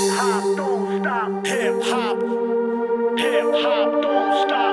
hip hop don't stop. Hip hop, hip hop don't stop.